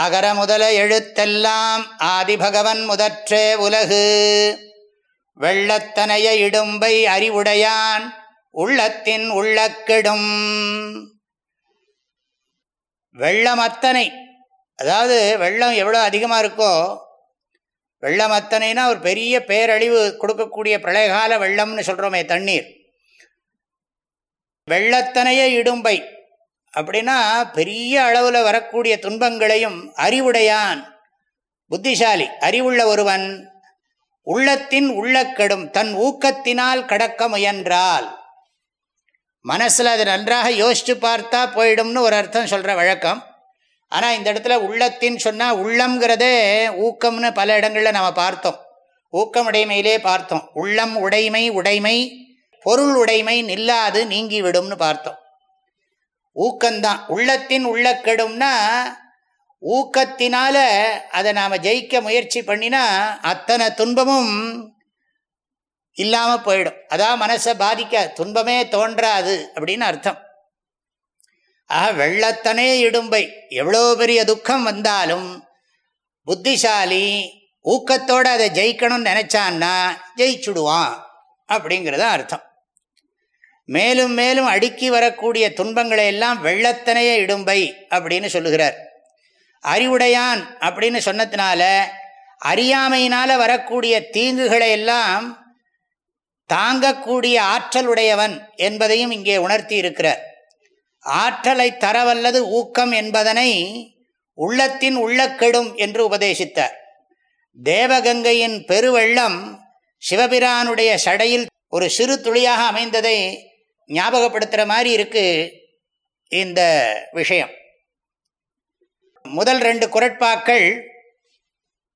அகர முதல எழுத்தெல்லாம் ஆதிபகவன் முதற்றே உலகு. வெள்ளத்தனைய இடும்பை அறிவுடையான் உள்ளத்தின் உள்ளக்கெடும். வெள்ளம் அத்தனை. அதாவது வெள்ளம் எவ்வளோ அதிகமாக இருக்கோ வெள்ளம் அத்தனைனா ஒரு பெரிய பேரழிவு கொடுக்கக்கூடிய பிரளயகால வெள்ளம்னு சொல்கிறோமே தண்ணீர். வெள்ளத்தனைய இடும்பை அப்படின்னா பெரிய அளவில் வரக்கூடிய துன்பங்களையும் அறிவுடையான். புத்திசாலி அறிவுள்ள ஒருவன் உள்ளத்தின் உள்ளக்கெடும் தன் ஊக்கத்தினால் கடக்க முயன்றால். மனசில் அது நன்றாக யோசித்து பார்த்தா போயிடும்னு ஒரு அர்த்தம் சொல்கிற வழக்கம். ஆனால் இந்த இடத்துல உள்ளத்தின் சொன்னால் உள்ளம்ங்கிறதே ஊக்கம்னு பல இடங்களில் நம்ம பார்த்தோம். ஊக்கம் உடைமையிலே பார்த்தோம். உள்ளம் உடைமை உடைமை பொருள் உடைமை நில்லாது நீங்கிவிடும்னு பார்த்தோம். ஊக்கம்தான். உள்ளத்தின் உள்ளக்கெடும்னா ஊக்கத்தினால அதை நாம் ஜெயிக்க முயற்சி பண்ணினா அத்தனை துன்பமும் இல்லாமல் போயிடும். அதான் மனசை பாதிக்க துன்பமே தோன்றாது அப்படின்னு அர்த்தம். ஆக வெள்ளத்தனே இடும்பை. எவ்வளோ பெரிய துக்கம் வந்தாலும் புத்திசாலி ஊக்கத்தோடு அதை ஜெயிக்கணும்னு நினச்சான்னா ஜெயிச்சுடுவான் அப்படிங்கிறது அர்த்தம். மேலும் மேலும் அடுக்கி வரக்கூடிய துன்பங்களை எல்லாம் வெள்ளத்தனைய இடும்பை அப்படின்னு சொல்லுகிறார். அறிவுடையான் அப்படின்னு சொன்னதுனால அறியாமையினால் வரக்கூடிய தீங்குகளை எல்லாம் தாங்கக்கூடிய ஆற்றல் உடையவன் என்பதையும் இங்கே உணர்த்தி இருக்கிறார் ஆற்றலை தரவல்லது ஊக்கம் என்பதனை உள்ளத்தின் உள்ளக்கெடும் என்று உபதேசித்தார். தேவகங்கையின் பெருவெள்ளம் சிவபிரானுடைய சடையில் ஒரு சிறு துளியாக அமைந்ததை ஞாபகப்படுத்துகிற மாதிரி இருக்கு இந்த விஷயம். முதல் ரெண்டு குரட்பாக்கள்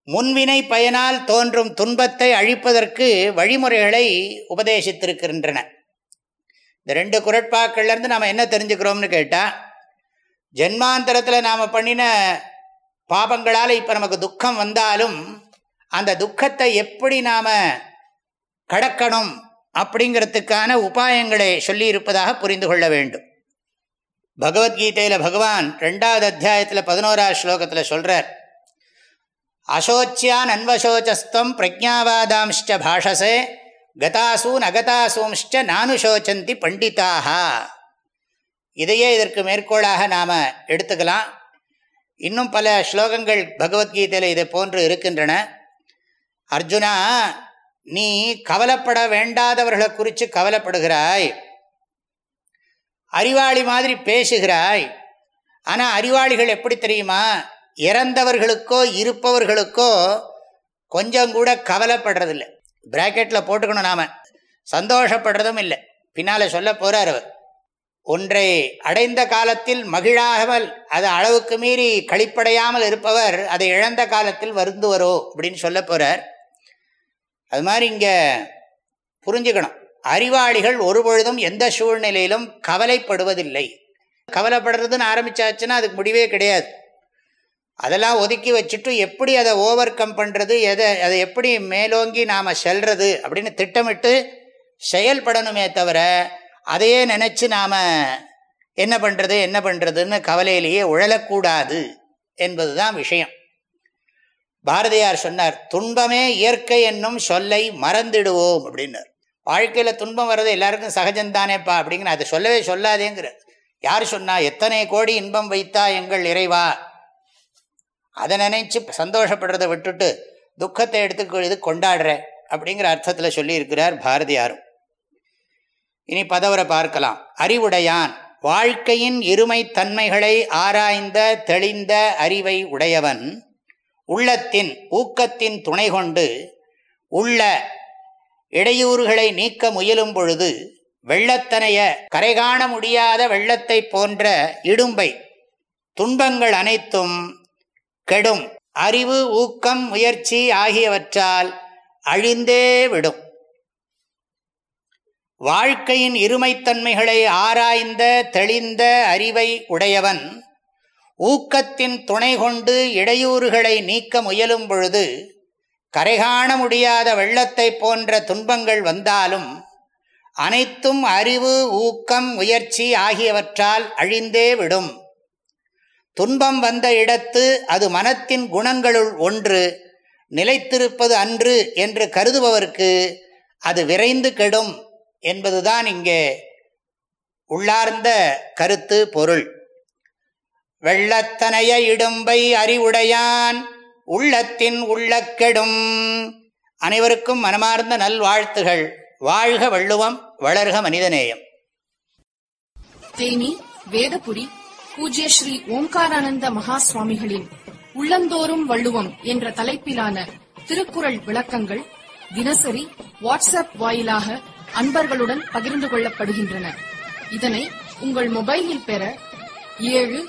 முன்வினை பயனால் தோன்றும் துன்பத்தை அழிப்பதற்கு வழிமுறைகளை உபதேசித்திருக்கின்றன. இந்த ரெண்டு குரட்பாக்கள்லேருந்து நாம் என்ன தெரிஞ்சுக்கிறோம்னு கேட்டால் ஜென்மாந்தரத்தில் நாம் பண்ணின பாபங்களால் இப்போ நமக்கு துக்கம் வந்தாலும் அந்த துக்கத்தை எப்படி நாம் கடக்கணும் அப்படிங்கிறதுக்கான உபாயங்களை சொல்லியிருப்பதாக புரிந்து கொள்ள வேண்டும். பகவத்கீதையில் பகவான் ரெண்டாவது அத்தியாயத்தில் பதினோராவது ஸ்லோகத்தில் சொல்கிறார் அசோச்சியான் அன்வசோச்சஸ்தம் பிரஜாவாதாம்ச்ச பாஷசே கதாசூன் அகதாசூம்ச்ச நானுசோச்சந்தி பண்டிதாக இதையே இதற்கு மேற்கோளாக நாம் எடுத்துக்கலாம். இன்னும் பல ஸ்லோகங்கள் பகவத்கீதையில் இதை போன்று இருக்கின்றன. அர்ஜுனா நீ கவலைப்பட வேண்டாதவர்களை குறித்து கவலைப்படுகிறாய். அறிவாளி மாதிரி பேசுகிறாய். ஆனால் அறிவாளிகள் எப்படி தெரியுமா? இறந்தவர்களுக்கோ இருப்பவர்களுக்கோ கொஞ்சம் கூட கவலைப்படுறதில்லை. பிராக்கெட்டில் போட்டுக்கணும் நாம். சந்தோஷப்படுறதும் இல்லை. பின்னால் சொல்ல போகிறார் அவர். ஒன்றை அடைந்த காலத்தில் மகிழாமல் அது அளவுக்கு மீறி கழிப்படையாமல் இருப்பவர் அதை இழந்த காலத்தில் வருந்துவரோ? அப்படின்னு சொல்ல போகிறார் அது மாதிரி இங்கே புரிஞ்சுக்கணும். அறிவாளிகள் ஒரு பொழுதும் எந்த சூழ்நிலையிலும் கவலைப்படுவதில்லை. கவலைப்படுறதுன்னு ஆரம்பிச்சாச்சுன்னா அதுக்கு முடிவே கிடையாது. அதெல்லாம் ஒதுக்கி வச்சுட்டு எப்படி அதை ஓவர் கம் பண்ணுறது எதை அதை எப்படி மேலோங்கி நாம் செல்வது அப்படின்னு திட்டமிட்டு செயல்படணுமே தவிர அதையே நினச்சி நாம் என்ன பண்ணுறது என்ன பண்ணுறதுன்னு கவலையிலேயே உழலக்கூடாது என்பது தான் விஷயம். பாரதியார் சொன்னார் துன்பமே இயற்கை என்னும் சொல்லை மறந்துடுவோம் அப்படின்னார். வாழ்க்கையில் துன்பம் வர்றது எல்லாருக்கும் சகஜந்தானேப்பா அப்படிங்கிற அதை சொல்லவே சொல்லாதேங்கிறார். யார் சொன்னா எத்தனை கோடி இன்பம் வைத்தா எங்கள் இறைவா? அதை நினைச்சு சந்தோஷப்படுறதை விட்டுட்டு துக்கத்தை எடுத்துக்கொழுது கொண்டாடுறேன் அப்படிங்கிற அர்த்தத்தில் சொல்லியிருக்கிறார் பாரதியாரும். இனி பதவரை பார்க்கலாம். அறிவுடையான் வாழ்க்கையின் இருமை தன்மைகளை ஆராய்ந்த தெளிந்த அறிவை உடையவன் உள்ளத்தின் ஊக்கத்தின் துணை கொண்டு உள்ள இடையூறுகளை நீக்க முயலும் பொழுது வெள்ளத்தனைய கரை காண முடியாத வெள்ளத்தை போன்ற இடும்பை துன்பங்கள் அனைத்தும் கெடும். அறிவு ஊக்கம் முயற்சி ஆகியவற்றால் அழிந்தே விடும். வாழ்க்கையின் இருமைத்தன்மைகளை ஆராய்ந்த தெளிந்த அறிவை உடையவன் ஊக்கத்தின் துணை கொண்டு இடையூறுகளை நீக்க முயலும் பொழுது கரைகாண முடியாத வெள்ளத்தை போன்ற துன்பங்கள் வந்தாலும் அனைத்தும் அறிவு ஊக்கம் முயற்சி ஆகியவற்றால் அழிந்தே விடும். துன்பம் வந்த இடத்து அது மனத்தின் குணங்களுள் ஒன்று நிலைத்திருப்பது அன்று என்று கருதுபவர்க்கு அது விரைந்து கெடும் என்பதுதான் இங்கே உள்ளார்ந்த கருத்து பொருள். வெள்ளத்தனைய இடும்பை அறிவுடையான் உள்ளத்தின் உள்ளக்கெடும். அனைவருக்கும் மனமார்ந்த நல்வாழ்த்துகள். வாழ்க வள்ளுவம் வளர்க மனிதநேயம். தேனி வேதபுரி பூஜ்ய ஸ்ரீ ஓம்காரானந்த மகா சுவாமிகளின் உள்ளந்தோறும் வள்ளுவம் என்ற தலைப்பிலான திருக்குறள் விளக்கங்கள் தினசரி வாட்ஸ்அப் வாயிலாக அன்பர்களுடன் பகிர்ந்து கொள்ளப்படுகின்றன. இதனை உங்கள் மொபைலில் பெற ஏழு